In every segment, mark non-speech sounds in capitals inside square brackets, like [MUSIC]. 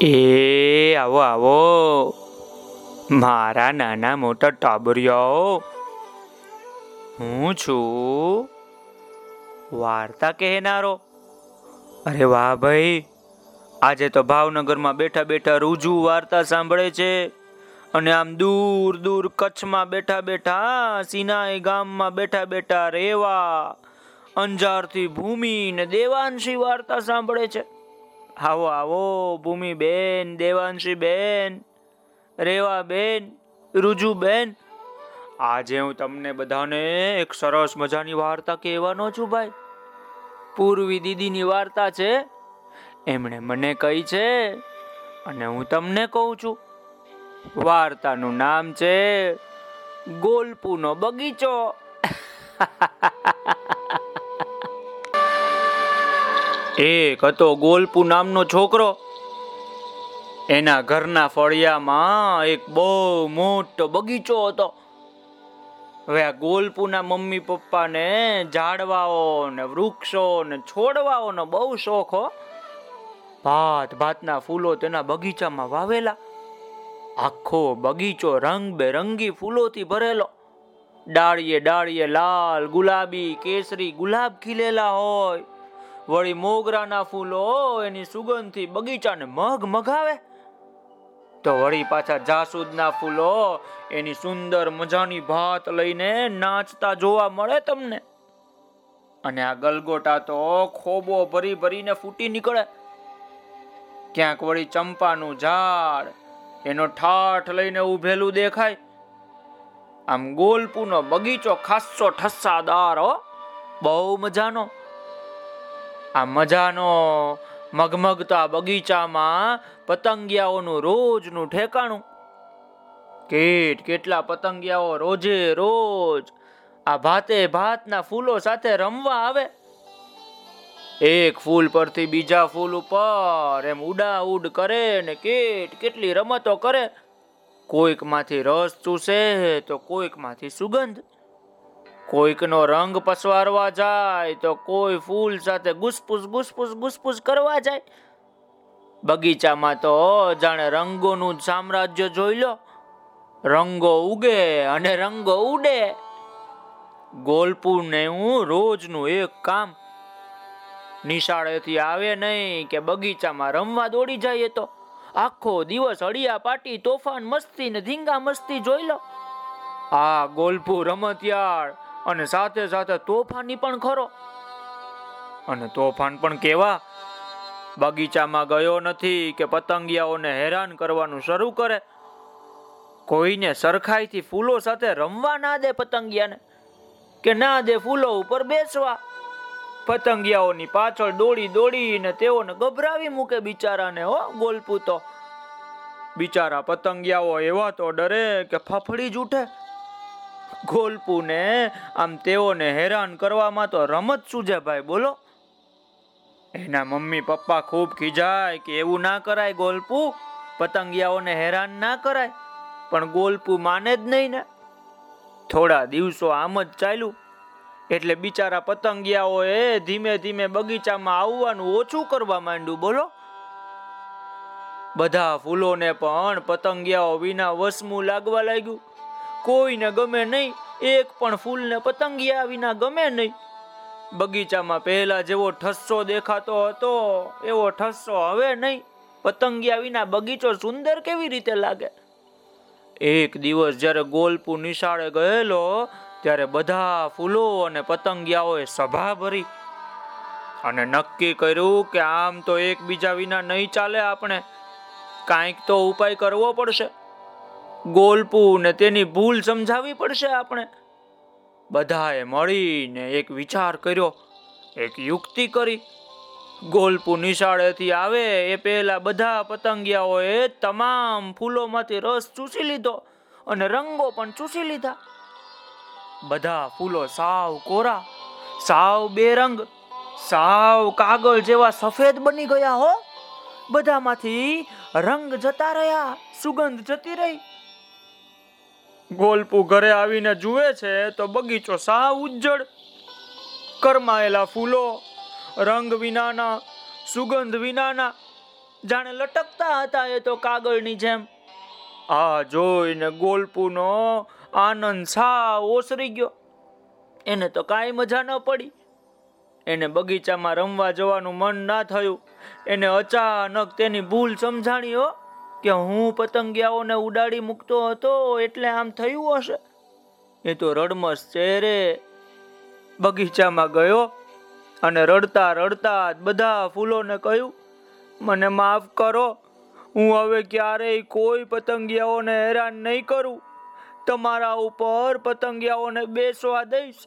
એ આવો આવો. મારા નાના મોટા ટાબરિયાઓ, હું છું. વાર્તા કહેનારો. અરે વાહ ભાઈ, આજે તો ભાવનગરમાં બેઠા બેઠા રૂજુ વાર્તા સાંભળે છે. અને આમ દૂર દૂર કચ્છમાં બેઠા બેઠા, સિનાઈ ગામમાં બેઠા બેઠા રેવા, અંજારથી ભૂમિ ને દેવાંશી વાર્તા સાંભળે છે. આવો આવો ભૂમિ બેન દેવાંશી બેન રેવા બેન રૂજુ બેન આજે હું તમને બધાને એક સરસ મજાની વાર્તા કહેવાનો છું ભાઈ. પૂર્વી દીદીની વાર્તા છે, એમણે મને કહી છે અને હું તમને કહું છું. વાર્તાનું નામ છે, ગોલપુનો બગીચો. [LAUGHS] એક હતો ગોલપુ નામનો છોકરો. એના ઘરના ફળિયામાં એક બહુ મોટો બગીચો હતો. હવે આ ગોલપુના મમ્મી પપ્પાને ઝાડવાઓ ને વૃક્ષો ને છોડવાઓનો બહુ શોખ હો. ભાત ભાતના ફૂલો તેના બગીચામાં વાવેલા. આખો બગીચો રંગબેરંગી ફૂલોથી ભરેલો. ડાળીએ ડાળીએ લાલ ગુલાબી કેસરી ગુલાબ ખીલેલા હોય. વળી મોગરાના ફૂલો એની સુગંધથી બગીચાને મગ મગાવે? તો વળી પાછા જાસૂદના ફૂલો એની સુંદર મજાની ભાત લઈને નાચતા જોવા મળે તમને. અને આ ગલગોટા તો ખોબો ભરી ભરીને ફૂટી નીકળે. ક્યાંક વળી ચંપાનું ઝાડ એનો ઠાઠ લઈને ઉભેલું દેખાય. આમ ગોલપુનો બગીચો ખાસ્સો ઠસ્સાદાર હો. બહુ મજાનો. આ મજાનો મગમગતા બગીચામાં પતંગિયાઓનું રોજનું ઠેકાણું. કેટ કેટલા પતંગિયાઓ રોજે રોજ આ ભાતે ભાતના ફૂલો સાથે રમવા આવે. એક ફૂલ પરથી બીજા ફૂલ ઉપર એમ ઉડા ઉડ કરે ને કેટ કેટલી રમતો કરે. કોઈકમાંથી રસ ચૂસે તો કોઈકમાંથી સુગંધ. કોઈકનો રંગ પસવારવા જાય તો કોઈ ફૂલ સાથે ગુસપુસ ગુસપુસ ગુસપુસ કરવા જાય. બગીચામાં તો જાણે રંગોનું સામ્રાજ્ય જોઈ લો. રંગો ઉગે અને રંગો ઉડે. ગોલપુરને હું રોજનું એક કામ નિશાળેથી આવે નહીં કે બગીચામાં રમવા દોડી જાય તો. આખો દિવસ અડિયા પાટી, તોફાન, મસ્તી ને ધીંગા મસ્તી જોઈ લો. આ ગોલપુર રમતિયાળ અને સાથે સાથે તોફાની પણ ખરો. અને તોફાન પણ કેવા? બગીચામાં ગયો નથી કે પતંગિયાઓને હેરાન કરવાનું શરૂ કરે. કોઈને સરખાઈથી ફૂલો સાથે રમવા ના દે પતંગિયાને કે ના દે ફૂલો ઉપર બેસવા. પતંગિયાઓની પાછળ દોડી દોડીને તેઓને ગભરાવી મૂકે બિચારાને, હો, ગોલપૂતો. બિચારા પતંગિયાઓ એવા તો ડરે કે ફફડી જ ઉઠે. ગોલપુને આમ હેરાન કરવામાં તો રમત સૂજે ભાઈ, બોલો. એના મમ્મી પપ્પા ખીજાય એવું ના કરાય ગોલપુ. પતંગિયાઓને હેરાન ના કરાય. પણ ગોલપુ માને જ નહીં ને. થોડા દિવસો આમ જ ચાલ્યું. એટલે બિચારા પતંગિયાઓએ ધીમે ધીમે બગીચામાં આવવાનું ઓછું કરવા માંડ્યું, બોલો. બધા ફૂલોને પણ પતંગિયાઓ વિના વસમું લાગવા લાગ્યું. કોઈને ગમે નહીં, એક પણ ફૂલને પતંગિયા વિના ગમે નહીં. બગીચામાં પહેલા જેવો ઠસ્સો દેખાતો હતો, એવો ઠસ્સો હવે નહીં. પતંગિયા વિના બગીચો સુંદર કેવી રીતે લાગે? એક દિવસ જ્યારે ગોલપુ નિશાળે ગયેલો, ત્યારે બધા ફૂલો અને પતંગિયાઓએ સભા ભરી અને નક્કી કર્યું કે આમ તો એકબીજા વિના નહીં ચાલે આપણે. કાંઈક તો ઉપાય કરવો પડશે. ગોલપુ ને તેની ભૂલ સમજાવવી પડશે આપણે. બધાએ મળીને એક વિચાર કર્યો, એક યુક્તિ કરી. ગોલપુ નિશાળેથી આવે એ પહેલા બધા પતંગિયાઓએ તમામ ફૂલોમાંથી રસ ચૂસી લીધો અને રંગો પણ ચૂસી લીધા. બધા ફૂલો સાવ કોરા, સાવ બેરંગ, સાવ કાગળ જેવા સફેદ બની ગયા હો. બધામાંથી રંગ જતા રહ્યા, સુગંધ જતી રહી. ગોલપુ ઘરે આવીને જુએ છે તો બગીચો સાવ ઉજ્જડ કરમાયેલા ફૂલો, રંગ વિનાના, સુગંધ વિનાના, જાણે લટકતા હતા એ તો કાગળની જેમ. આ જોઈને ગોલપુનો આનંદ સાવ ઓસરી ગયો. એને તો કાંઈ મજા ન પડી. એને બગીચામાં રમવા જવાનું મન ના થયું. એને અચાનક તેની ભૂલ સમજાણી, હો. કે હું પતંગિયાઓને ઉડાડી મૂકતો હતો એટલે આમ થયું હશે. એ તો રડમસ ચહેરે બગીચામાં ગયો અને રડતા રડતા બધા ફૂલોને કહ્યું, મને માફ કરો, હું હવે ક્યારેય કોઈ પતંગિયાઓને હેરાન નહીં કરું. તમારા ઉપર પતંગિયાઓને બેસવા દઈશ,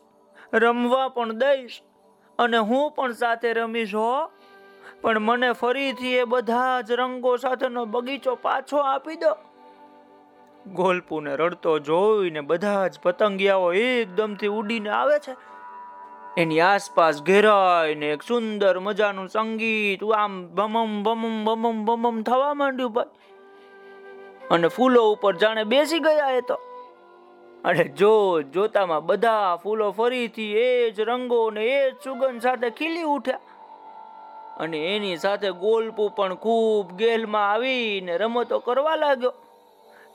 રમવા પણ દઈશ અને હું પણ સાથે રમીશ હો. પણ મને ફરીથી એ બધા જ રંગો સાથેનો બગીચો પાછો આપી દો. ગોલપુને રડતો જોઈને બધા જ પતંગિયાઓ એકદમથી ઉડીને આવે છે. એની આસપાસ ઘેરાઈને એક સુંદર મજાનું સંગીત આમ બમમ બમમ બમમ બમમ થવા માંડ્યું ભાઈ. અને ફૂલો ઉપર જાણે બેસી ગયા એ તો. અને જો, જોતામાં બધા ફૂલો ફરીથી એ જ રંગો ને એ જ સુગંધ સાથે ખીલી ઉઠ્યા. અને એની સાથે ગોલપુ પણ ખૂબ ગેલમાં આવીને રમતો કરવા લાગ્યો.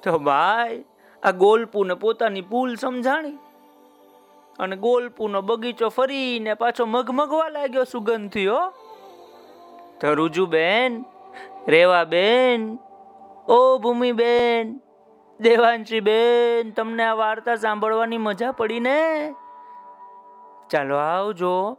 તો ભાઈ, આ ગોલપુને પોતાની ભૂલ સમજાણી? અને ગોલપુનો બગીચો ફરીને પાછો મગમગવા લાગ્યો સુગંધથી, હો? તો રૂજુબેન, રેવાબેન, ઓ ભૂમિબેન દેવાંશી બેન તમને આ વાર્તા સાંભળવાની મજા પડી ને ચાલો આવજો.